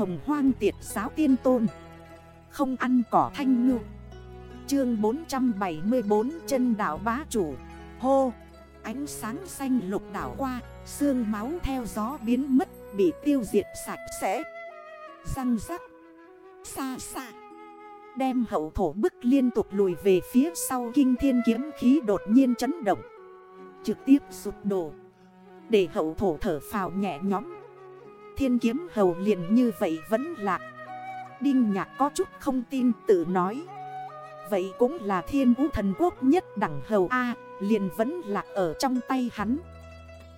hồng hoang tiệt giáo tiên tôn. Không ăn cỏ thanh ngư. Chương 474 chân đảo bá chủ. Hô, Ánh sáng xanh lục đảo qua, xương máu theo gió biến mất, Bị tiêu diệt sạch sẽ. Răng rắc, Xa xa, Đem hậu thổ bức liên tục lùi về phía sau kinh thiên kiếm khí đột nhiên chấn động. Trực tiếp sụp đổ. Để hậu thổ thở phào nhẹ nhõm. Thiên kiếm hầu liền như vậy vẫn lạc Đinh nhạc có chút không tin tự nói. Vậy cũng là thiên vũ thần quốc nhất đẳng hầu A, Liền vẫn lạc ở trong tay hắn.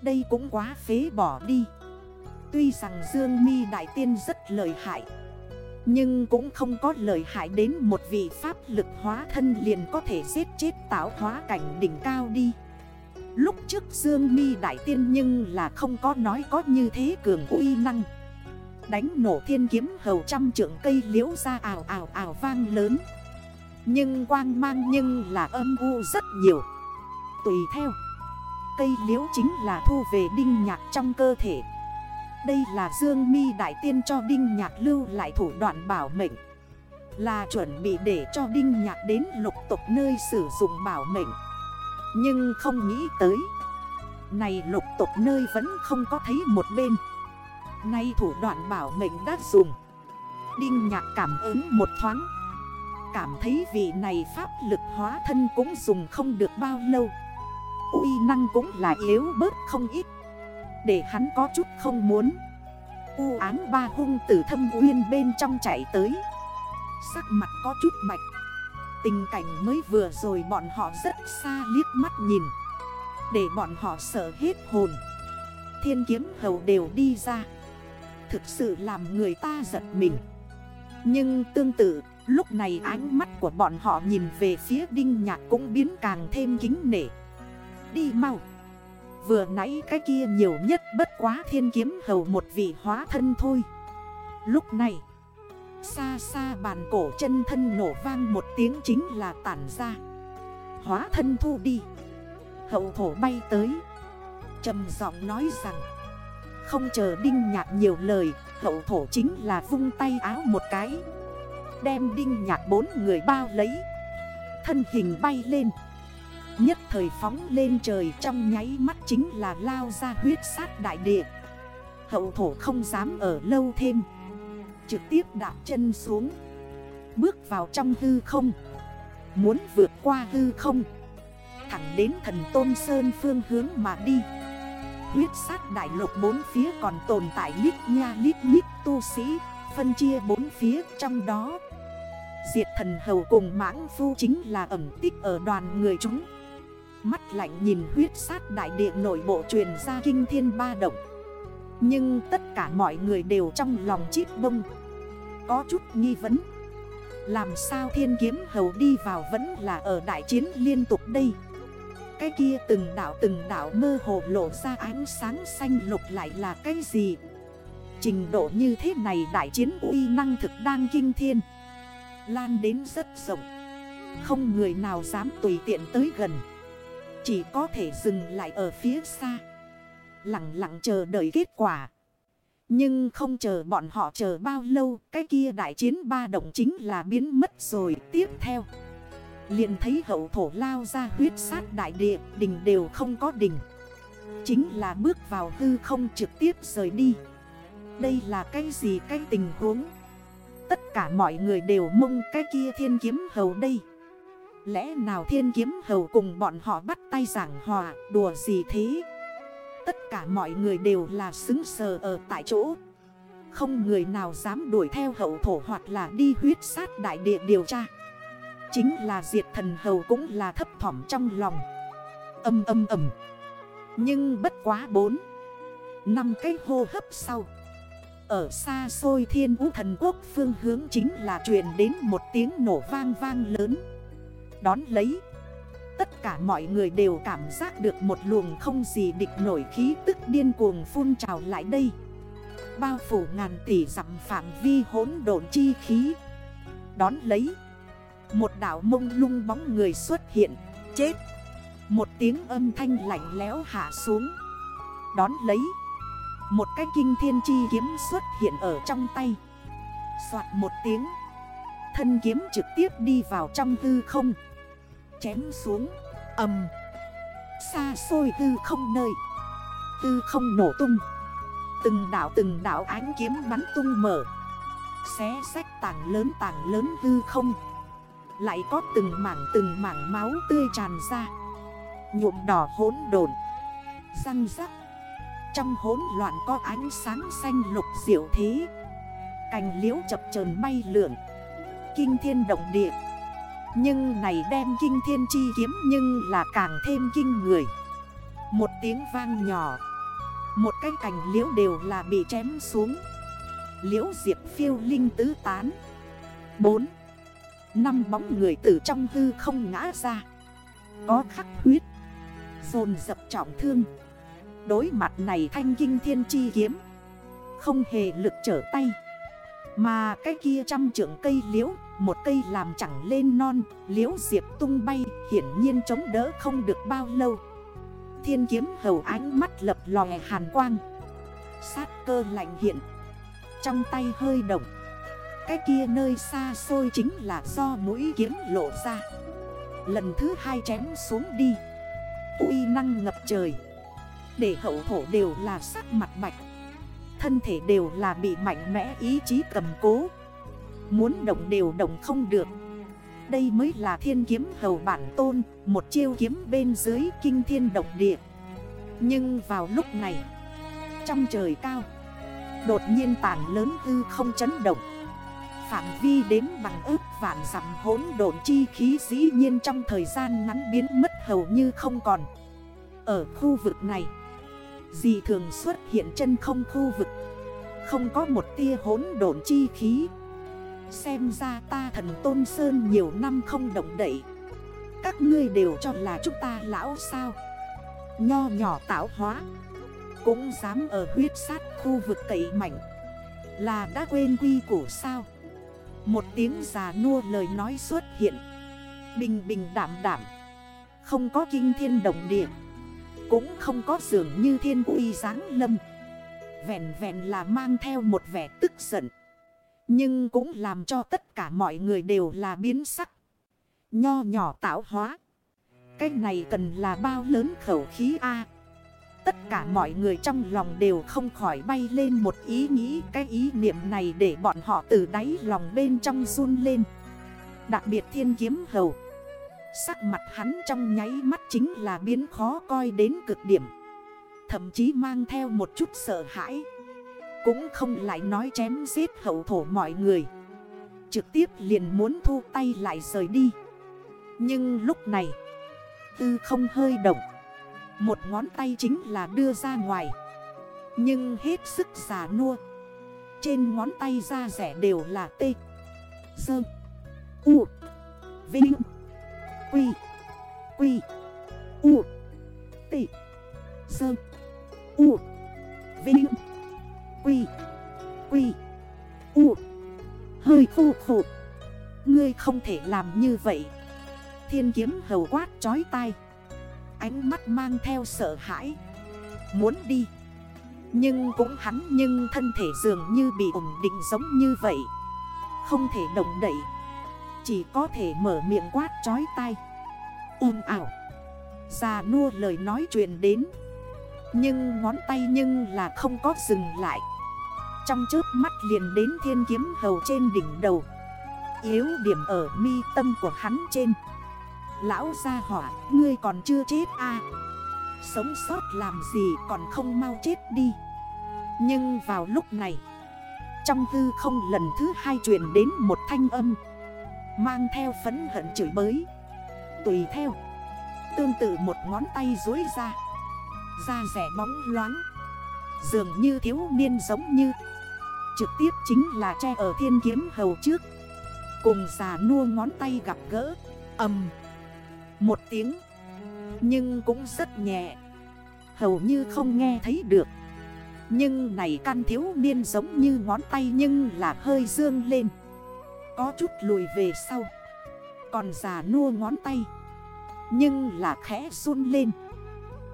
Đây cũng quá phế bỏ đi. Tuy rằng Dương mi Đại Tiên rất lợi hại, Nhưng cũng không có lợi hại đến một vị pháp lực hóa thân liền có thể giết chết táo hóa cảnh đỉnh cao đi. Lúc trước Dương mi Đại Tiên nhưng là không có nói có như thế cường uy năng. Đánh nổ thiên kiếm hầu trăm trượng cây liễu ra ảo ảo ảo vang lớn. Nhưng quang mang nhưng là âm u rất nhiều. Tùy theo, Cây liễu chính là thu về đinh nhạc trong cơ thể. Đây là Dương mi Đại Tiên cho đinh nhạc lưu lại thủ đoạn bảo mệnh. Là chuẩn bị để cho đinh nhạc đến lục tục nơi sử dụng bảo mệnh. Nhưng không nghĩ tới. Này lục tục nơi vẫn không có thấy một bên. Nay thủ đoạn bảo mệnh đã dùng. Đinh nhạc cảm ứng một thoáng. Cảm thấy vị này pháp lực hóa thân cũng dùng không được bao lâu. Uy năng cũng là yếu bớt không ít. Để hắn có chút không muốn. U án ba hung tử thâm uyên bên trong chạy tới. Sắc mặt có chút bạch Tình cảnh mới vừa rồi bọn họ rất xa liếc mắt nhìn. Để bọn họ sợ hết hồn. Thiên kiếm hầu đều đi ra. Thực sự làm người ta giật mình. Nhưng tương tự, Lúc này ánh mắt của bọn họ nhìn về phía đinh nhạc cũng biến càng thêm kính nể. Đi mau. Vừa nãy cái kia nhiều nhất bất quá thiên kiếm hầu một vị hóa thân thôi. Lúc này Xa xa bàn cổ chân thân nổ vang một tiếng chính là tản ra. Hóa thân thu đi. Hậu thổ bay tới. Trầm giọng nói rằng, Không chờ đinh nhạc nhiều lời, Hậu thổ chính là vung tay áo một cái. Đem đinh nhạc bốn người bao lấy. Thân hình bay lên. Nhất thời phóng lên trời, trong nháy mắt chính là lao ra huyết sát đại địa. Hậu thổ không dám ở lâu thêm. Trực tiếp đạp chân xuống. Bước vào trong hư không. Muốn vượt qua hư không. Thẳng đến thần Tôn Sơn phương hướng mà đi. Huyết sát đại lục bốn phía còn tồn tại lít nha lít nhít tu sĩ, Phân chia bốn phía trong đó. Diệt thần hầu cùng mãng phu chính là ẩm tích ở đoàn người chúng. Mắt lạnh nhìn huyết sát đại địa nội bộ truyền ra kinh thiên ba động. Nhưng tất cả mọi người đều trong lòng chít bông. Có chút nghi vấn. Làm sao thiên kiếm hầu đi vào vẫn là ở đại chiến liên tục đây? Cái kia từng đảo từng đảo mơ hồ lộ ra ánh sáng xanh lục lại là cái gì? Trình độ như thế này đại chiến uy năng thực đang kinh thiên. Lan đến rất rộng. Không người nào dám tùy tiện tới gần. Chỉ có thể dừng lại ở phía xa. Lặng lặng chờ đợi kết quả. Nhưng không chờ bọn họ chờ bao lâu, Cái kia đại chiến ba động chính là biến mất rồi, Tiếp theo. Liền thấy hậu thổ lao ra huyết sát đại địa đỉnh đều không có đỉnh Chính là bước vào hư không trực tiếp rời đi. Đây là cái gì cái tình huống? Tất cả mọi người đều mong cái kia thiên kiếm hầu đây. Lẽ nào thiên kiếm hầu cùng bọn họ bắt tay giảng hòa, đùa gì thế? Tất cả mọi người đều là xứng sờ ở tại chỗ. Không người nào dám đuổi theo hậu thổ hoặc là đi huyết sát đại địa điều tra. Chính là diệt thần hầu cũng là thấp thỏm trong lòng. Âm âm âm. Nhưng bất quá bốn, Năm cái hô hấp sau. Ở xa xôi thiên vũ thần quốc phương hướng chính là truyền đến một tiếng nổ vang vang lớn. Đón lấy Tất cả mọi người đều cảm giác được một luồng không gì địch nổi khí tức điên cuồng phun trào lại đây. Bao phủ ngàn tỷ dặm phạm vi hỗn độn chi khí. Đón lấy, Một đảo mông lung bóng người xuất hiện, Chết. Một tiếng âm thanh lạnh lẽo hạ xuống. Đón lấy, một cái kinh thiên chi kiếm xuất hiện ở trong tay. Xoạt một tiếng, Thân kiếm trực tiếp đi vào trong hư không. Chém xuống. Ầm. Xa xôi tư không nơi. Tư không nổ tung. Từng đảo từng đảo ánh kiếm bắn tung mở. Xé sách tảng lớn tảng lớn tư không. Lại có từng mảng từng mảng máu tươi tràn ra. Nhuộm đỏ hốn đồn Răng rắc. Trong hốn loạn có ánh sáng xanh lục diệu thế. Cành liễu chập chờn bay lượn. Kinh thiên động địa. Nhưng này đem kinh thiên chi kiếm Nhưng là càng thêm kinh người. Một tiếng vang nhỏ. Một cái cành liễu đều là bị chém xuống. Liễu diệp phiêu linh tứ tán. 4. Năm bóng người từ trong hư không ngã ra. Có khắc huyết. Dồn dập trọng thương. Đối mặt này thanh kinh thiên chi kiếm. Không hề lực trở tay. Mà cái kia trăm trưởng cây liễu. Một cây làm chẳng lên non, Liễu diệp tung bay, Hiển nhiên chống đỡ không được bao lâu. Thiên kiếm hầu ánh mắt lập lòe hàn quang. Sát cơ lạnh hiện, Trong tay hơi động. Cái kia nơi xa xôi chính là do mũi kiếm lộ ra. Lần thứ hai chém xuống đi. Uy năng ngập trời. Để hậu thổ đều là sắc mặt bạch. Thân thể đều là bị mạnh mẽ ý chí cầm cố. Muốn động đều động không được. Đây mới là thiên kiếm hầu bản tôn, Một chiêu kiếm bên dưới kinh thiên động địa. Nhưng vào lúc này, Trong trời cao, Đột nhiên tàn lớn hư không chấn động. Phạm vi đếm bằng ước vạn dặm hỗn độn chi khí dĩ nhiên trong thời gian ngắn biến mất hầu như không còn. Ở khu vực này Dì thường xuất hiện chân không khu vực. Không có một tia hỗn độn chi khí. Xem ra ta thần Tôn Sơn nhiều năm không động đậy. Các ngươi đều cho là chúng ta lão sao? Nho nhỏ tạo hóa. Cũng dám ở huyết sát khu vực cậy mạnh. Là đã quên quy củ sao? Một tiếng già nua lời nói xuất hiện. Bình bình đảm đảm Không có kinh thiên động địa. Cũng không có dường như thiên uy giáng lâm. Vẹn vẹn là mang theo một vẻ tức giận. Nhưng cũng làm cho tất cả mọi người đều là biến sắc. Nho nhỏ tạo hóa. Cái này cần là bao lớn khẩu khí A? Tất cả mọi người trong lòng đều không khỏi bay lên một ý nghĩ. Cái ý niệm này để bọn họ từ đáy lòng bên trong run lên. Đặc biệt thiên kiếm hầu. Sắc mặt hắn trong nháy mắt chính là biến khó coi đến cực điểm. Thậm chí mang theo một chút sợ hãi. Cũng không lại nói chém giết hậu thổ mọi người. Trực tiếp liền muốn thu tay lại rời đi. Nhưng lúc này, Tư không hơi động. Một ngón tay chính là đưa ra ngoài. Nhưng hết sức giả nua. Trên ngón tay da rẻ đều là T Sơ U. Vinh. Quy. Quy. U. T Sơ U. Hơi khô Ngươi không thể làm như vậy. Thiên kiếm hầu quát chói tai. Ánh mắt mang theo sợ hãi. Muốn đi. Nhưng cũng hắn nhưng thân thể dường như bị ổn định giống như vậy. Không thể động đậy. Chỉ có thể mở miệng quát chói tay Ôm ảo Già nua lời nói chuyện đến. Nhưng ngón tay nhưng là không có dừng lại. Trong trước mắt liền đến thiên kiếm hầu trên đỉnh đầu. Yếu điểm ở mi tâm của hắn trên. Lão gia hỏa, ngươi còn chưa chết à? Sống sót làm gì còn không mau chết đi. Nhưng vào lúc này Trong tư không lần thứ hai truyền đến một thanh âm Mang theo phấn hận chửi bới. Tùy theo Tương tự một ngón tay dối ra Da rẻ bóng loáng. Dường như thiếu niên giống như. Trực tiếp chính là che ở thiên kiếm hầu trước. Cùng già nua ngón tay gặp gỡ. Âm một tiếng. Nhưng cũng rất nhẹ. Hầu như không nghe thấy được. Nhưng này căn thiếu niên giống như ngón tay nhưng là hơi dương lên. Có chút lùi về sau. Còn già nua ngón tay. Nhưng là khẽ run lên.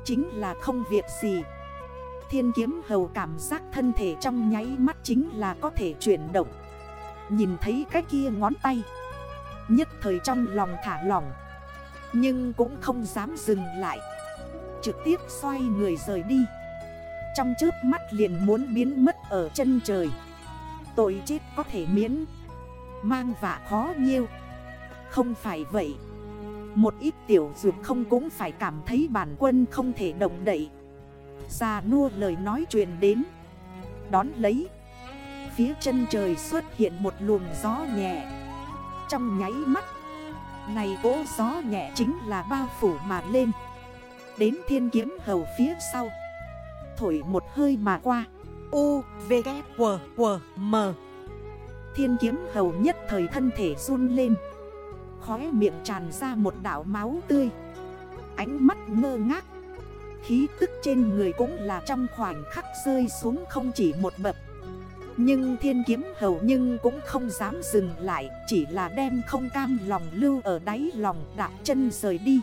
Chính là không việc gì. Thiên kiếm hầu cảm giác thân thể trong nháy mắt chính là có thể chuyển động. Nhìn thấy cái kia ngón tay, Nhất thời trong lòng thả lỏng, Nhưng cũng không dám dừng lại. Trực tiếp xoay người rời đi. Trong trước mắt liền muốn biến mất ở chân trời. Tội chết có thể miễn, Mang vạ khó nhiêu. Không phải vậy. Một ít tiểu dược không cũng phải cảm thấy bản quân không thể động đậy. Già nua lời nói truyền đến. Đón lấy Phía chân trời xuất hiện một luồng gió nhẹ. Trong nháy mắt Này cỗ gió nhẹ chính là bao phủ mà lên. Đến thiên kiếm hầu phía sau Thổi một hơi mà qua. U, V, K, W, W, M. Thiên kiếm hầu nhất thời thân thể run lên. Khóe miệng tràn ra một đảo máu tươi. Ánh mắt ngơ ngác Khí tức trên người cũng là trong khoảnh khắc rơi xuống không chỉ một bậc Nhưng thiên kiếm hầu nhưng cũng không dám dừng lại, Chỉ là đem không cam lòng lưu ở đáy lòng đạp chân rời đi.